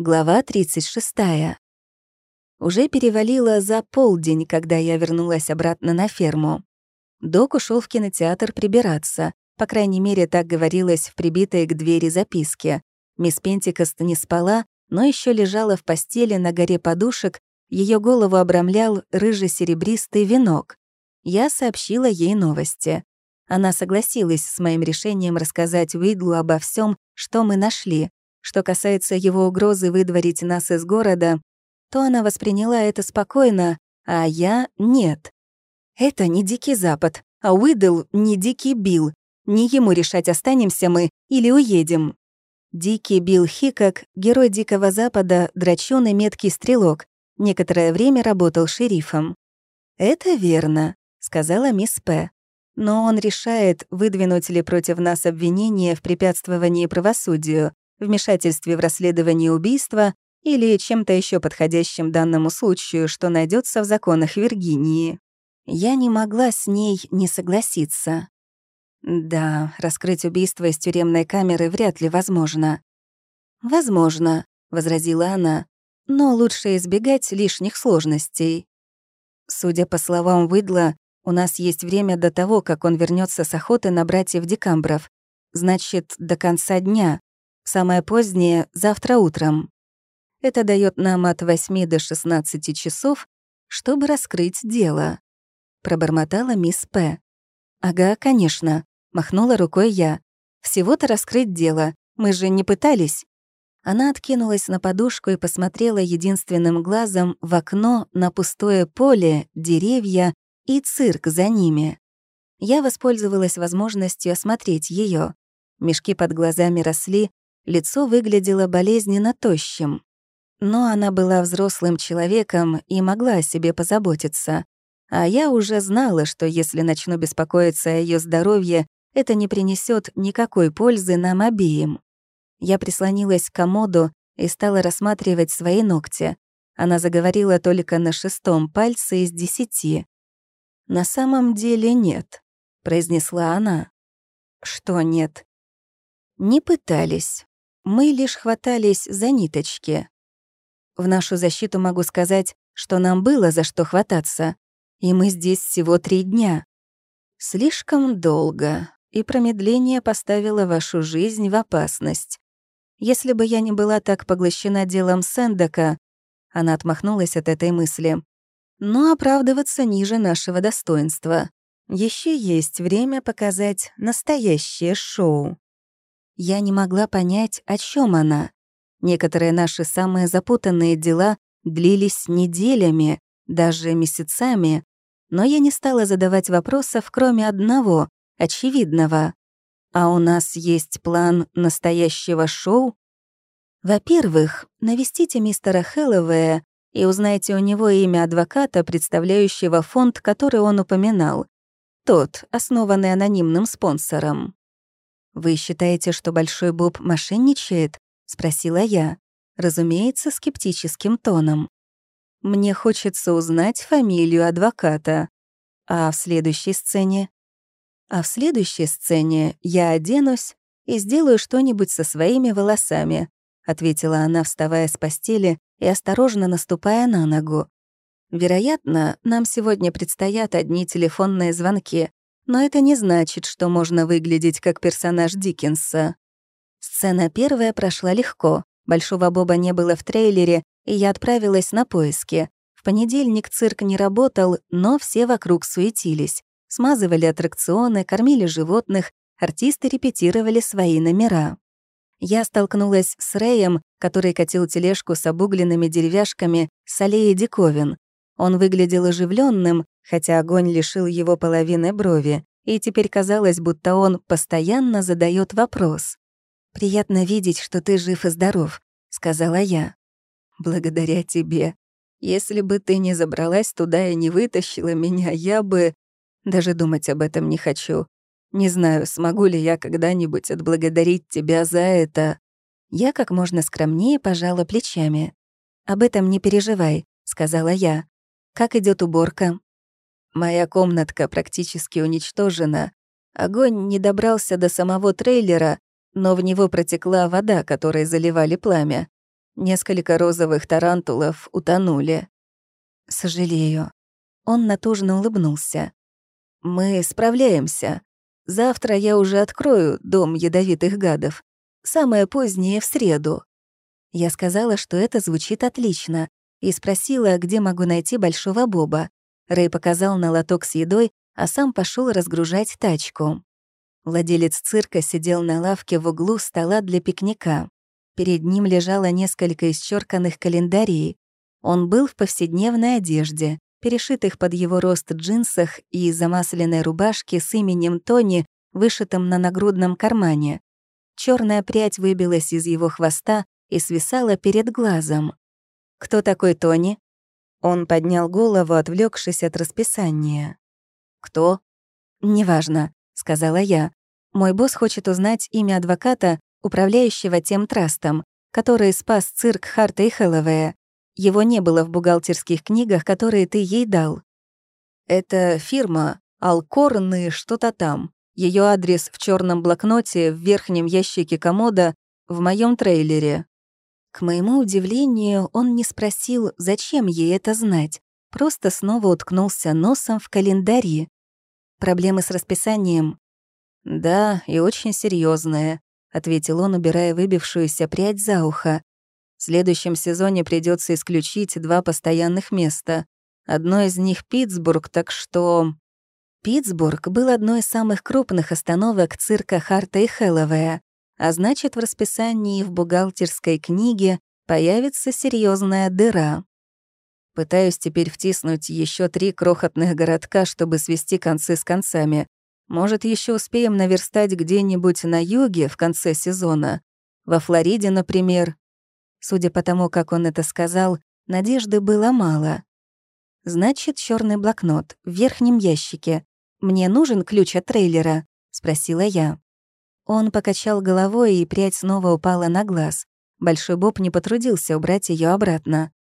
Глава 36. Уже перевалило за полдень, когда я вернулась обратно на ферму. Док ушел в кинотеатр прибираться. По крайней мере, так говорилось в прибитой к двери записке. Мисс Пентикост не спала, но еще лежала в постели на горе подушек, ее голову обрамлял рыже-серебристый венок. Я сообщила ей новости. Она согласилась с моим решением рассказать Уидлу обо всем, что мы нашли, что касается его угрозы выдворить нас из города, то она восприняла это спокойно, а я — нет. Это не Дикий Запад, а Уидл не Дикий Билл. Не ему решать, останемся мы или уедем. Дикий Билл Хикок, герой Дикого Запада, драчёный меткий стрелок, некоторое время работал шерифом. «Это верно», — сказала мисс П. «Но он решает, выдвинуть ли против нас обвинение в препятствовании правосудию, вмешательстве в расследование убийства или чем-то еще подходящим данному случаю, что найдется в законах Виргинии. Я не могла с ней не согласиться. Да, раскрыть убийство из тюремной камеры вряд ли возможно. «Возможно», — возразила она, «но лучше избегать лишних сложностей». Судя по словам Выдла, у нас есть время до того, как он вернется с охоты на братьев Декамбров. Значит, до конца дня. Самое позднее — завтра утром. Это дает нам от 8 до 16 часов, чтобы раскрыть дело. Пробормотала мисс П. «Ага, конечно», — махнула рукой я. «Всего-то раскрыть дело. Мы же не пытались». Она откинулась на подушку и посмотрела единственным глазом в окно на пустое поле, деревья и цирк за ними. Я воспользовалась возможностью осмотреть ее. Мешки под глазами росли, Лицо выглядело болезненно тощим. Но она была взрослым человеком и могла о себе позаботиться. А я уже знала, что если начну беспокоиться о ее здоровье, это не принесет никакой пользы нам обеим. Я прислонилась к комоду и стала рассматривать свои ногти. Она заговорила только на шестом пальце из десяти. «На самом деле нет», — произнесла она. «Что нет?» «Не пытались мы лишь хватались за ниточки. В нашу защиту могу сказать, что нам было за что хвататься, и мы здесь всего три дня. Слишком долго, и промедление поставило вашу жизнь в опасность. Если бы я не была так поглощена делом Сэндока, она отмахнулась от этой мысли, но оправдываться ниже нашего достоинства. Еще есть время показать настоящее шоу. Я не могла понять, о чем она. Некоторые наши самые запутанные дела длились неделями, даже месяцами, но я не стала задавать вопросов, кроме одного, очевидного. А у нас есть план настоящего шоу? Во-первых, навестите мистера Хэллоуэя и узнайте у него имя адвоката, представляющего фонд, который он упоминал. Тот, основанный анонимным спонсором. «Вы считаете, что Большой Боб мошенничает?» — спросила я, разумеется, скептическим тоном. «Мне хочется узнать фамилию адвоката. А в следующей сцене?» «А в следующей сцене я оденусь и сделаю что-нибудь со своими волосами», — ответила она, вставая с постели и осторожно наступая на ногу. «Вероятно, нам сегодня предстоят одни телефонные звонки, но это не значит, что можно выглядеть как персонаж Диккенса. Сцена первая прошла легко. Большого Боба не было в трейлере, и я отправилась на поиски. В понедельник цирк не работал, но все вокруг суетились. Смазывали аттракционы, кормили животных, артисты репетировали свои номера. Я столкнулась с Рэем, который катил тележку с обугленными деревяшками с аллеи диковин. Он выглядел оживленным, хотя огонь лишил его половины брови, и теперь казалось, будто он постоянно задает вопрос. «Приятно видеть, что ты жив и здоров», — сказала я. «Благодаря тебе. Если бы ты не забралась туда и не вытащила меня, я бы... Даже думать об этом не хочу. Не знаю, смогу ли я когда-нибудь отблагодарить тебя за это». Я как можно скромнее пожала плечами. «Об этом не переживай», — сказала я. «Как идет уборка?» Моя комнатка практически уничтожена. Огонь не добрался до самого трейлера, но в него протекла вода, которой заливали пламя. Несколько розовых тарантулов утонули. Сожалею. Он натужно улыбнулся. Мы справляемся. Завтра я уже открою дом ядовитых гадов. Самое позднее в среду. Я сказала, что это звучит отлично, и спросила, где могу найти Большого Боба. Рэй показал на лоток с едой, а сам пошел разгружать тачку. Владелец цирка сидел на лавке в углу стола для пикника. Перед ним лежало несколько исчерканных календарей. Он был в повседневной одежде, перешитых под его рост джинсах и замасленной рубашке с именем Тони, вышитым на нагрудном кармане. Черная прядь выбилась из его хвоста и свисала перед глазом. «Кто такой Тони?» Он поднял голову, отвлекшись от расписания. «Кто?» «Неважно», — сказала я. «Мой босс хочет узнать имя адвоката, управляющего тем трастом, который спас цирк Харта и Хэллоуэя. Его не было в бухгалтерских книгах, которые ты ей дал». «Это фирма Алкорн и что-то там. Ее адрес в черном блокноте в верхнем ящике комода в моем трейлере». К моему удивлению, он не спросил, зачем ей это знать, просто снова уткнулся носом в календари. Проблемы с расписанием? Да, и очень серьезные, ответил он, убирая выбившуюся прядь за ухо. В следующем сезоне придется исключить два постоянных места. Одно из них Питтсбург, так что... Питтсбург был одной из самых крупных остановок цирка Харта и Хэллоуэя, а значит, в расписании в бухгалтерской книге появится серьезная дыра. Пытаюсь теперь втиснуть еще три крохотных городка, чтобы свести концы с концами. Может, еще успеем наверстать где-нибудь на юге в конце сезона? Во Флориде, например. Судя по тому, как он это сказал, надежды было мало. Значит, черный блокнот в верхнем ящике. Мне нужен ключ от трейлера? спросила я. Он покачал головой, и прядь снова упала на глаз. Большой Боб не потрудился убрать ее обратно.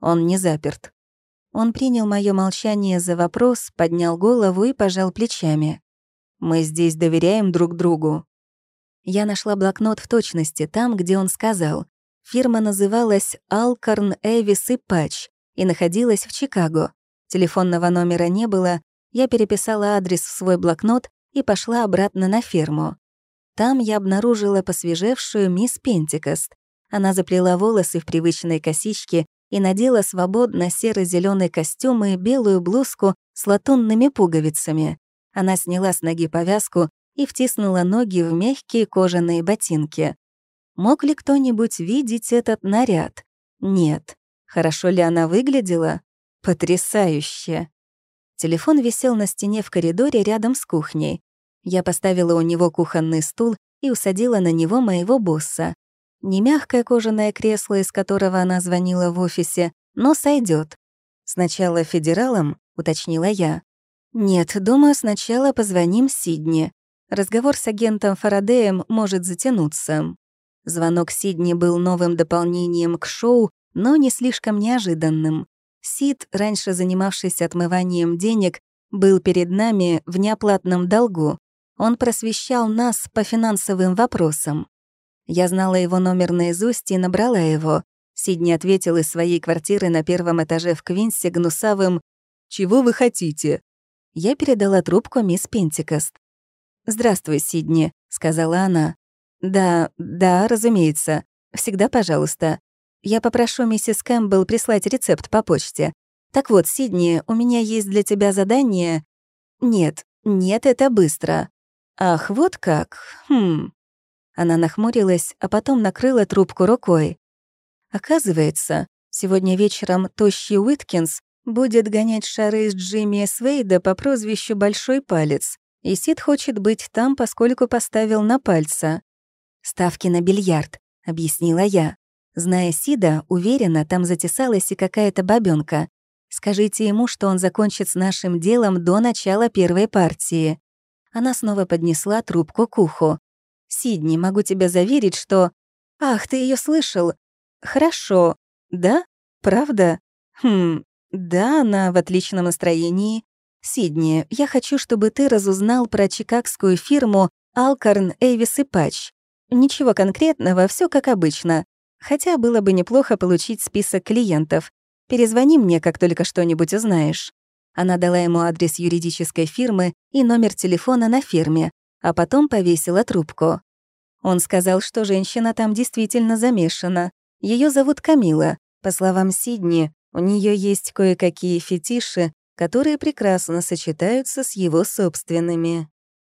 Он не заперт. Он принял мое молчание за вопрос, поднял голову и пожал плечами. «Мы здесь доверяем друг другу». Я нашла блокнот в точности там, где он сказал. Фирма называлась «Алкорн, Эвис и Патч» и находилась в Чикаго. Телефонного номера не было, я переписала адрес в свой блокнот и пошла обратно на ферму. Там я обнаружила посвежевшую мисс Пентикост. Она заплела волосы в привычные косички и надела свободно серо зеленый костюм и белую блузку с латунными пуговицами. Она сняла с ноги повязку и втиснула ноги в мягкие кожаные ботинки. Мог ли кто-нибудь видеть этот наряд? Нет. Хорошо ли она выглядела? Потрясающе. Телефон висел на стене в коридоре рядом с кухней. Я поставила у него кухонный стул и усадила на него моего босса. Не мягкое кожаное кресло, из которого она звонила в офисе, но сойдет. «Сначала федералам?» — уточнила я. «Нет, думаю, сначала позвоним Сидни. Разговор с агентом Фарадеем может затянуться». Звонок Сидни был новым дополнением к шоу, но не слишком неожиданным. Сид, раньше занимавшийся отмыванием денег, был перед нами в неоплатном долгу, он просвещал нас по финансовым вопросам. Я знала его номер наизусть и набрала его. Сидни ответил из своей квартиры на первом этаже в Квинсе гнусавым «Чего вы хотите?» Я передала трубку мисс Пентикост. «Здравствуй, Сидни», — сказала она. «Да, да, разумеется. Всегда пожалуйста. Я попрошу миссис Кэмпбелл прислать рецепт по почте. Так вот, Сидни, у меня есть для тебя задание...» «Нет, нет, это быстро. «Ах, вот как? Хм...» Она нахмурилась, а потом накрыла трубку рукой. «Оказывается, сегодня вечером тощий Уиткинс будет гонять шары из Джимми Свейда по прозвищу «Большой палец», и Сид хочет быть там, поскольку поставил на пальца. «Ставки на бильярд», — объяснила я. Зная Сида, уверена, там затесалась и какая-то бабёнка. Скажите ему, что он закончит с нашим делом до начала первой партии. Она снова поднесла трубку к уху. «Сидни, могу тебя заверить, что...» «Ах, ты ее слышал?» «Хорошо. Да? Правда? Хм, да, она в отличном настроении. Сидни, я хочу, чтобы ты разузнал про чикагскую фирму Алкарн, Эйвис и Патч. Ничего конкретного, все как обычно. Хотя было бы неплохо получить список клиентов. Перезвони мне, как только что-нибудь узнаешь». Она дала ему адрес юридической фирмы и номер телефона на фирме, а потом повесила трубку. Он сказал, что женщина там действительно замешана. Ее зовут Камила. По словам Сидни, у нее есть кое-какие фетиши, которые прекрасно сочетаются с его собственными.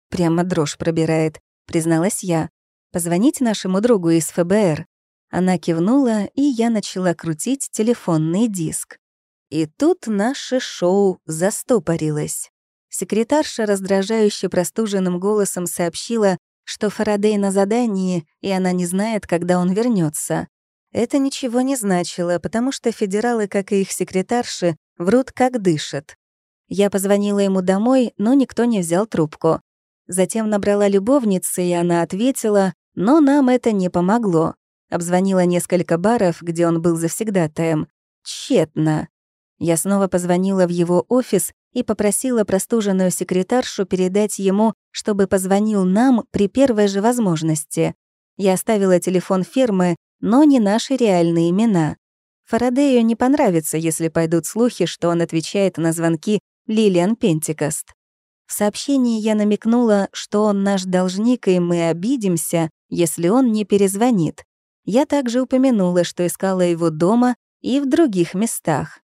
Прямо дрожь пробирает, призналась я. Позвонить нашему другу из ФБР. Она кивнула, и я начала крутить телефонный диск. И тут наше шоу застопорилось. Секретарша раздражающе простуженным голосом сообщила, что Фарадей на задании, и она не знает, когда он вернется. Это ничего не значило, потому что федералы, как и их секретарши, врут как дышат. Я позвонила ему домой, но никто не взял трубку. Затем набрала любовницы, и она ответила, но нам это не помогло. Обзвонила несколько баров, где он был завсегдатаем. Тщетно. Я снова позвонила в его офис и попросила простуженную секретаршу передать ему, чтобы позвонил нам при первой же возможности. Я оставила телефон фирмы, но не наши реальные имена. Фарадею не понравится, если пойдут слухи, что он отвечает на звонки Лилиан Пентикост. В сообщении я намекнула, что он наш должник, и мы обидимся, если он не перезвонит. Я также упомянула, что искала его дома и в других местах.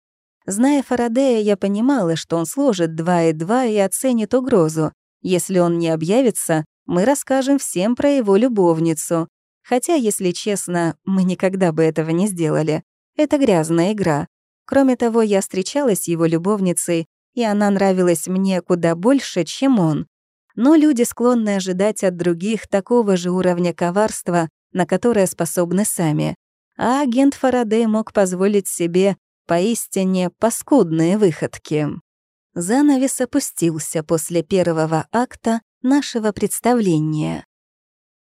Зная Фарадея, я понимала, что он сложит два и два и оценит угрозу. Если он не объявится, мы расскажем всем про его любовницу. Хотя, если честно, мы никогда бы этого не сделали. Это грязная игра. Кроме того, я встречалась с его любовницей, и она нравилась мне куда больше, чем он. Но люди склонны ожидать от других такого же уровня коварства, на которое способны сами. А агент Фарадей мог позволить себе Поистине паскудные выходки. Занавес опустился после первого акта нашего представления.